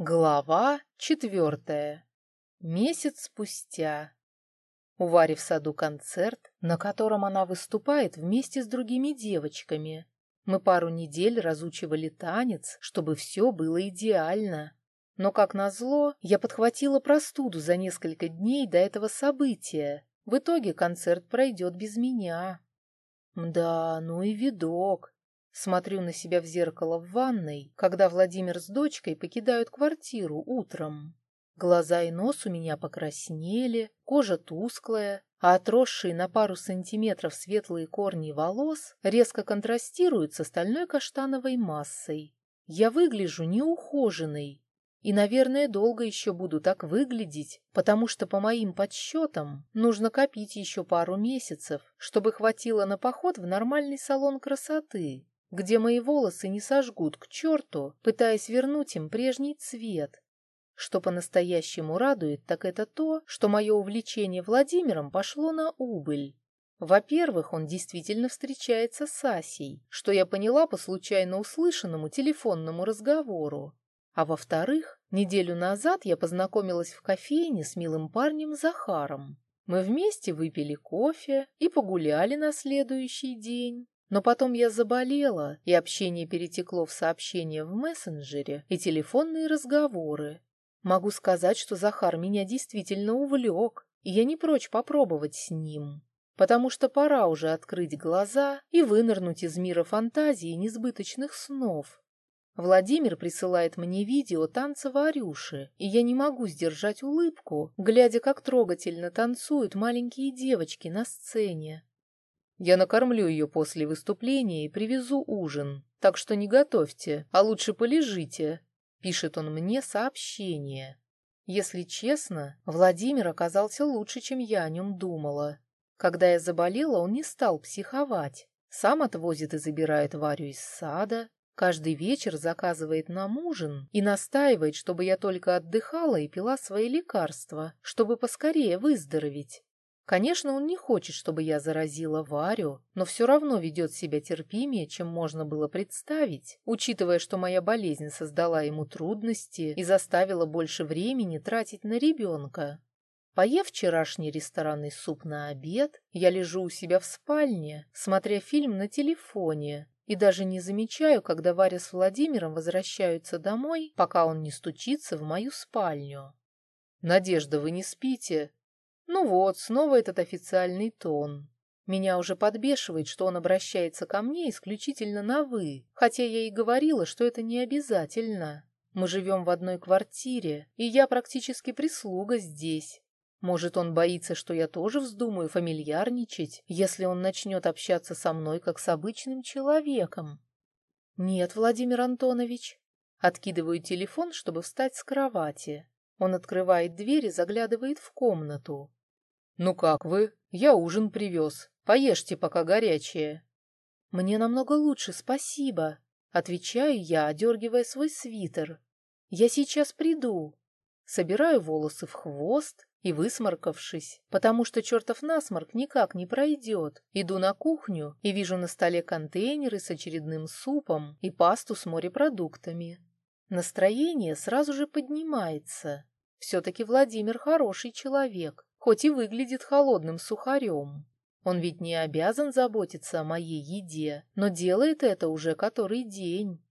Глава четвертая. Месяц спустя. У Вари в саду концерт, на котором она выступает вместе с другими девочками. Мы пару недель разучивали танец, чтобы все было идеально. Но, как назло, я подхватила простуду за несколько дней до этого события. В итоге концерт пройдет без меня. Да, ну и видок. Смотрю на себя в зеркало в ванной, когда Владимир с дочкой покидают квартиру утром. Глаза и нос у меня покраснели, кожа тусклая, а отросшие на пару сантиметров светлые корни волос резко контрастируют с остальной каштановой массой. Я выгляжу неухоженной, и, наверное, долго еще буду так выглядеть, потому что, по моим подсчетам, нужно копить еще пару месяцев, чтобы хватило на поход в нормальный салон красоты, где мои волосы не сожгут к черту, пытаясь вернуть им прежний цвет, что по-настоящему радует, так это то, что мое увлечение Владимиром пошло на убыль. Во-первых, он действительно встречается с Асей, что я поняла по случайно услышанному телефонному разговору. А во-вторых, неделю назад я познакомилась в кофейне с милым парнем Захаром. Мы вместе выпили кофе и погуляли на следующий день. Но потом я заболела, и общение перетекло в сообщения в мессенджере и телефонные разговоры. Могу сказать, что Захар меня действительно увлек, и я не прочь попробовать с ним, потому что пора уже открыть глаза и вынырнуть из мира фантазии несбыточных снов. Владимир присылает мне видео танца Варюши, и я не могу сдержать улыбку, глядя, как трогательно танцуют маленькие девочки на сцене. Я накормлю ее после выступления и привезу ужин, так что не готовьте, а лучше полежите, Пишет он мне сообщение. Если честно, Владимир оказался лучше, чем я о нем думала. Когда я заболела, он не стал психовать. Сам отвозит и забирает Варю из сада, каждый вечер заказывает нам ужин и настаивает, чтобы я только отдыхала и пила свои лекарства, чтобы поскорее выздороветь. Конечно, он не хочет, чтобы я заразила Варю, но все равно ведет себя терпимее, чем можно было представить, учитывая, что моя болезнь создала ему трудности и заставила больше времени тратить на ребенка. Поев вчерашний ресторанный суп на обед, я лежу у себя в спальне, смотря фильм на телефоне, и даже не замечаю, когда Варя с Владимиром возвращаются домой, пока он не стучится в мою спальню. «Надежда, вы не спите?» Ну вот, снова этот официальный тон. Меня уже подбешивает, что он обращается ко мне исключительно на «вы», хотя я и говорила, что это не обязательно. Мы живем в одной квартире, и я практически прислуга здесь. Может, он боится, что я тоже вздумаю фамильярничать, если он начнет общаться со мной как с обычным человеком? Нет, Владимир Антонович. Откидываю телефон, чтобы встать с кровати. Он открывает дверь и заглядывает в комнату. «Ну как вы? Я ужин привез. Поешьте, пока горячее». «Мне намного лучше, спасибо», — отвечаю я, одергивая свой свитер. «Я сейчас приду». Собираю волосы в хвост и, высморкавшись, потому что чертов насморк никак не пройдет, иду на кухню и вижу на столе контейнеры с очередным супом и пасту с морепродуктами. Настроение сразу же поднимается. Все-таки Владимир хороший человек, хоть и выглядит холодным сухарем. Он ведь не обязан заботиться о моей еде, но делает это уже который день.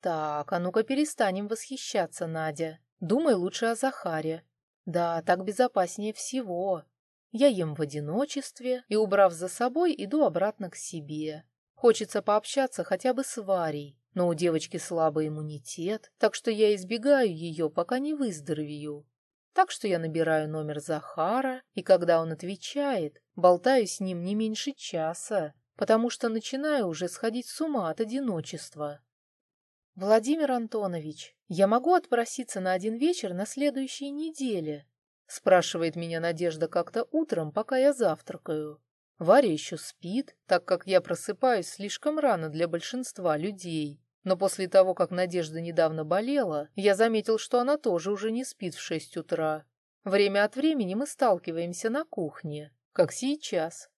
Так, а ну-ка перестанем восхищаться, Надя. Думай лучше о Захаре. Да, так безопаснее всего. Я ем в одиночестве и, убрав за собой, иду обратно к себе. Хочется пообщаться хотя бы с Варей, но у девочки слабый иммунитет, так что я избегаю ее, пока не выздоровею. Так что я набираю номер Захара, и когда он отвечает, болтаю с ним не меньше часа, потому что начинаю уже сходить с ума от одиночества. «Владимир Антонович, я могу отпроситься на один вечер на следующей неделе?» спрашивает меня Надежда как-то утром, пока я завтракаю. Варя еще спит, так как я просыпаюсь слишком рано для большинства людей. Но после того, как Надежда недавно болела, я заметил, что она тоже уже не спит в шесть утра. Время от времени мы сталкиваемся на кухне, как сейчас.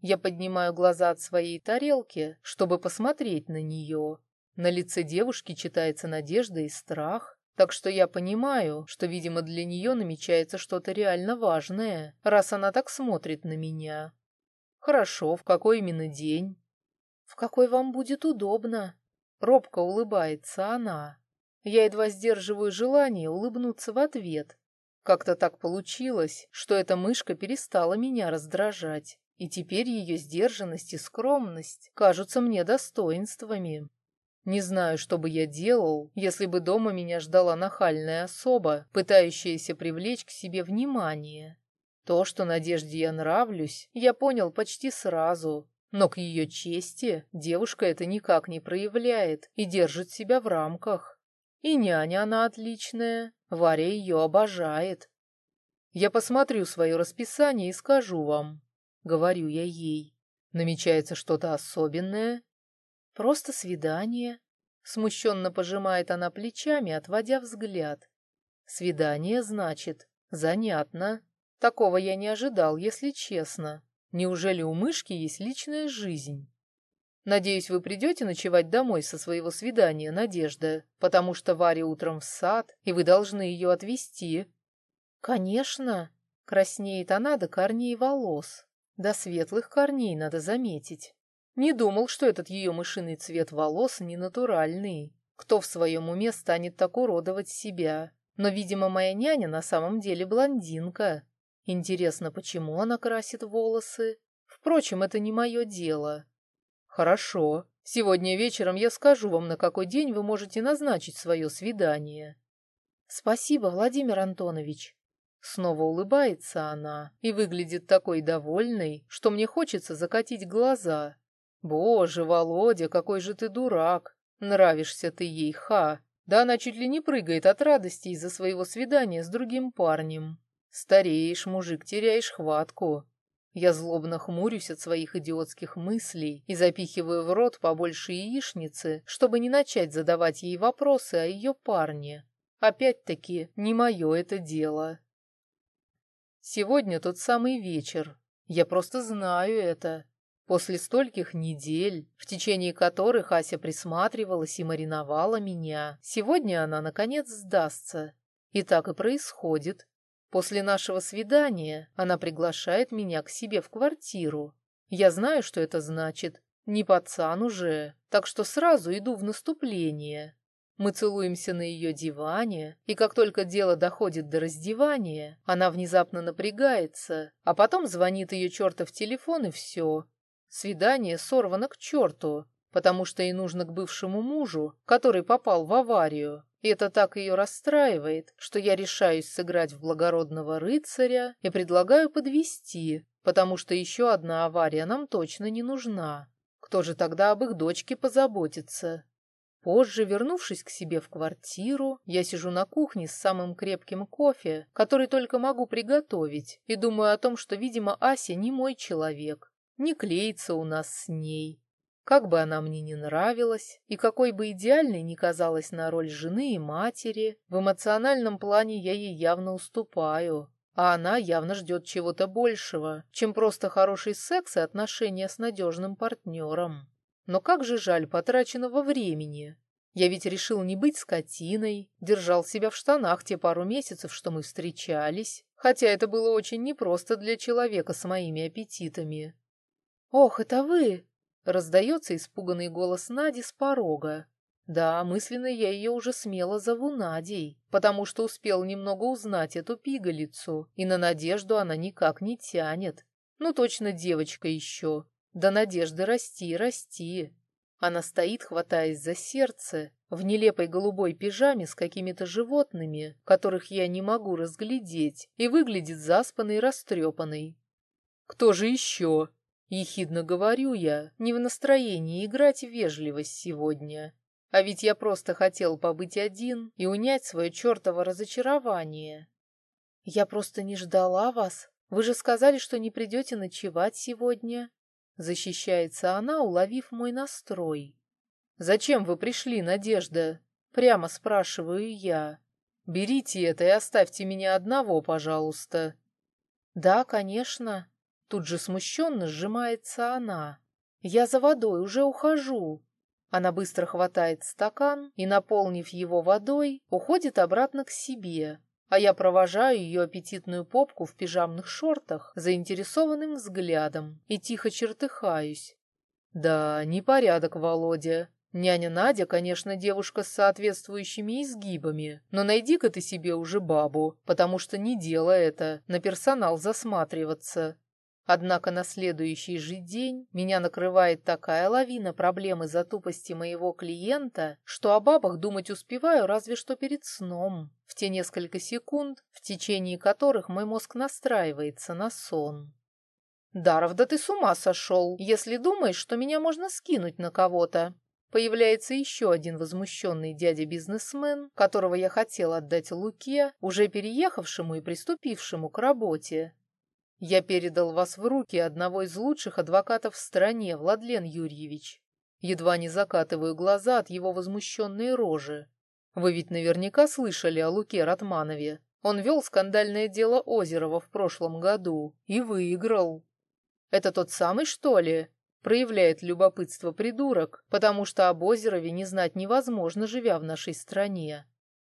Я поднимаю глаза от своей тарелки, чтобы посмотреть на нее. На лице девушки читается надежда и страх, Так что я понимаю, что, видимо, для нее намечается что-то реально важное, раз она так смотрит на меня. Хорошо, в какой именно день? В какой вам будет удобно? Робко улыбается она. Я едва сдерживаю желание улыбнуться в ответ. Как-то так получилось, что эта мышка перестала меня раздражать, и теперь ее сдержанность и скромность кажутся мне достоинствами. Не знаю, что бы я делал, если бы дома меня ждала нахальная особа, пытающаяся привлечь к себе внимание. То, что Надежде я нравлюсь, я понял почти сразу, но к ее чести девушка это никак не проявляет и держит себя в рамках. И няня она отличная, Варя ее обожает. Я посмотрю свое расписание и скажу вам, — говорю я ей. Намечается что-то особенное? Просто свидание. Смущенно пожимает она плечами, отводя взгляд. Свидание, значит, занятно. Такого я не ожидал, если честно. Неужели у мышки есть личная жизнь? Надеюсь, вы придете ночевать домой со своего свидания, Надежда, потому что Варя утром в сад, и вы должны ее отвезти. Конечно, краснеет она до корней волос. До светлых корней, надо заметить. Не думал, что этот ее мышиный цвет волос не натуральный. Кто в своем уме станет так уродовать себя? Но, видимо, моя няня на самом деле блондинка. Интересно, почему она красит волосы? Впрочем, это не мое дело. Хорошо. Сегодня вечером я скажу вам, на какой день вы можете назначить свое свидание. Спасибо, Владимир Антонович. Снова улыбается она и выглядит такой довольной, что мне хочется закатить глаза. Боже, Володя, какой же ты дурак. Нравишься ты ей, ха. Да она чуть ли не прыгает от радости из-за своего свидания с другим парнем. Стареешь, мужик, теряешь хватку. Я злобно хмурюсь от своих идиотских мыслей и запихиваю в рот побольше яичницы, чтобы не начать задавать ей вопросы о ее парне. Опять-таки, не мое это дело. Сегодня тот самый вечер. Я просто знаю это. После стольких недель, в течение которых Ася присматривалась и мариновала меня, сегодня она, наконец, сдастся. И так и происходит. После нашего свидания она приглашает меня к себе в квартиру. Я знаю, что это значит. Не пацан уже, так что сразу иду в наступление. Мы целуемся на ее диване, и как только дело доходит до раздевания, она внезапно напрягается, а потом звонит ее чертов телефон и все. Свидание сорвано к черту, потому что ей нужно к бывшему мужу, который попал в аварию. И это так ее расстраивает, что я решаюсь сыграть в благородного рыцаря и предлагаю подвести, потому что еще одна авария нам точно не нужна. Кто же тогда об их дочке позаботится? Позже, вернувшись к себе в квартиру, я сижу на кухне с самым крепким кофе, который только могу приготовить, и думаю о том, что, видимо, Ася не мой человек, не клеится у нас с ней. Как бы она мне не нравилась, и какой бы идеальной ни казалась на роль жены и матери, в эмоциональном плане я ей явно уступаю, а она явно ждет чего-то большего, чем просто хороший секс и отношения с надежным партнером. Но как же жаль потраченного времени. Я ведь решил не быть скотиной, держал себя в штанах те пару месяцев, что мы встречались, хотя это было очень непросто для человека с моими аппетитами. «Ох, это вы!» — раздается испуганный голос Нади с порога. Да, мысленно я ее уже смело зову Надей, потому что успел немного узнать эту пигалицу, и на надежду она никак не тянет. Ну, точно девочка еще, да надежды расти, расти. Она стоит, хватаясь за сердце, в нелепой голубой пижаме с какими-то животными, которых я не могу разглядеть, и выглядит заспанной и растрепанной. «Кто же еще?» — ехидно говорю я, не в настроении играть в вежливость сегодня. А ведь я просто хотел побыть один и унять свое чертово разочарование. «Я просто не ждала вас. Вы же сказали, что не придете ночевать сегодня», Защищается она, уловив мой настрой. «Зачем вы пришли, Надежда?» Прямо спрашиваю я. «Берите это и оставьте меня одного, пожалуйста». «Да, конечно». Тут же смущенно сжимается она. «Я за водой уже ухожу». Она быстро хватает стакан и, наполнив его водой, уходит обратно к себе, а я провожаю ее аппетитную попку в пижамных шортах заинтересованным взглядом и тихо чертыхаюсь. Да, непорядок, Володя. Няня Надя, конечно, девушка с соответствующими изгибами, но найди-ка ты себе уже бабу, потому что не дело это, на персонал засматриваться. Однако на следующий же день меня накрывает такая лавина проблем из-за тупости моего клиента, что о бабах думать успеваю разве что перед сном, в те несколько секунд, в течение которых мой мозг настраивается на сон. «Даров, да ты с ума сошел, если думаешь, что меня можно скинуть на кого-то!» Появляется еще один возмущенный дядя-бизнесмен, которого я хотел отдать Луке, уже переехавшему и приступившему к работе. Я передал вас в руки одного из лучших адвокатов в стране, Владлен Юрьевич. Едва не закатываю глаза от его возмущенной рожи. Вы ведь наверняка слышали о Луке Ратманове. Он вел скандальное дело Озерова в прошлом году и выиграл. Это тот самый, что ли? Проявляет любопытство придурок, потому что об Озерове не знать невозможно, живя в нашей стране.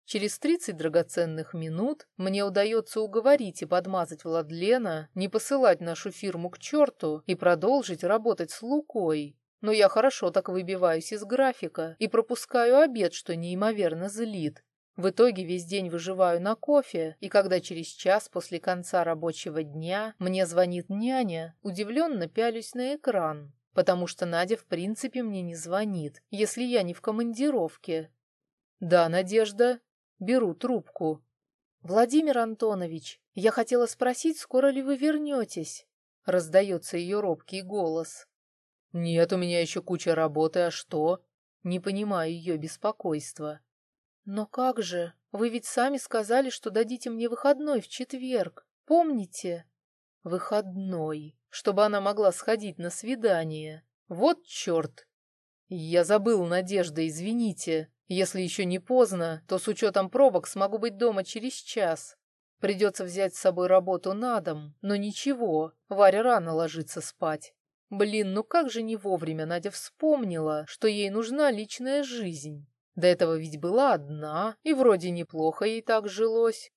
Через тридцать драгоценных минут мне удается уговорить и подмазать Владлена, не посылать нашу фирму к черту и продолжить работать с Лукой. Но я хорошо так выбиваюсь из графика и пропускаю обед, что неимоверно злит. В итоге весь день выживаю на кофе, и когда через час после конца рабочего дня мне звонит няня, удивленно пялюсь на экран, потому что Надя в принципе мне не звонит, если я не в командировке. «Да, Надежда», Беру трубку. «Владимир Антонович, я хотела спросить, скоро ли вы вернетесь?» Раздается ее робкий голос. «Нет, у меня еще куча работы, а что?» Не понимаю ее беспокойства. «Но как же? Вы ведь сами сказали, что дадите мне выходной в четверг. Помните?» «Выходной, чтобы она могла сходить на свидание. Вот черт!» «Я забыл, Надежда, извините. Если еще не поздно, то с учетом пробок смогу быть дома через час. Придется взять с собой работу на дом, но ничего, Варя рано ложится спать. Блин, ну как же не вовремя Надя вспомнила, что ей нужна личная жизнь. До этого ведь была одна, и вроде неплохо ей так жилось.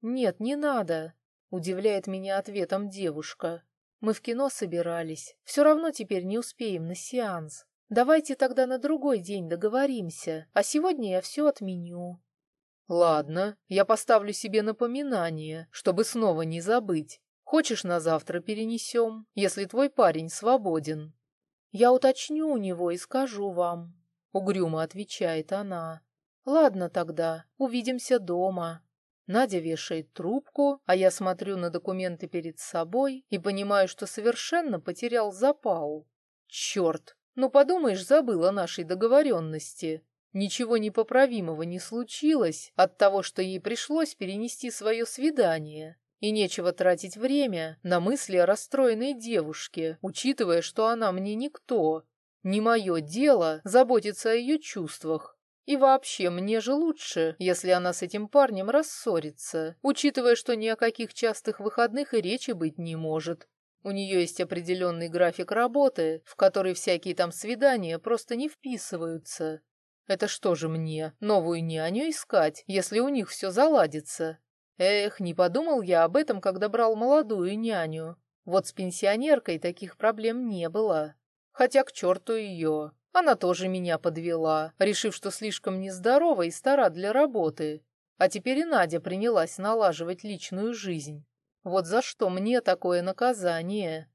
«Нет, не надо», — удивляет меня ответом девушка. «Мы в кино собирались, все равно теперь не успеем на сеанс». Давайте тогда на другой день договоримся, а сегодня я все отменю. Ладно, я поставлю себе напоминание, чтобы снова не забыть. Хочешь, на завтра перенесем, если твой парень свободен? Я уточню у него и скажу вам. Угрюмо отвечает она. Ладно тогда, увидимся дома. Надя вешает трубку, а я смотрю на документы перед собой и понимаю, что совершенно потерял запал. Черт, ну, подумаешь, забыла нашей договоренности. Ничего непоправимого не случилось от того, что ей пришлось перенести свое свидание. И нечего тратить время на мысли о расстроенной девушке, учитывая, что она мне никто. Не мое дело заботиться о ее чувствах. И вообще, мне же лучше, если она с этим парнем рассорится, учитывая, что ни о каких частых выходных и речи быть не может. У нее есть определенный график работы, в который всякие там свидания просто не вписываются. Это что же мне, новую няню искать, если у них все заладится? Эх, не подумал я об этом, когда брал молодую няню. Вот с пенсионеркой таких проблем не было. Хотя к черту ее. Она тоже меня подвела, решив, что слишком нездорова и стара для работы. А теперь и Надя принялась налаживать личную жизнь. Вот за что мне такое наказание?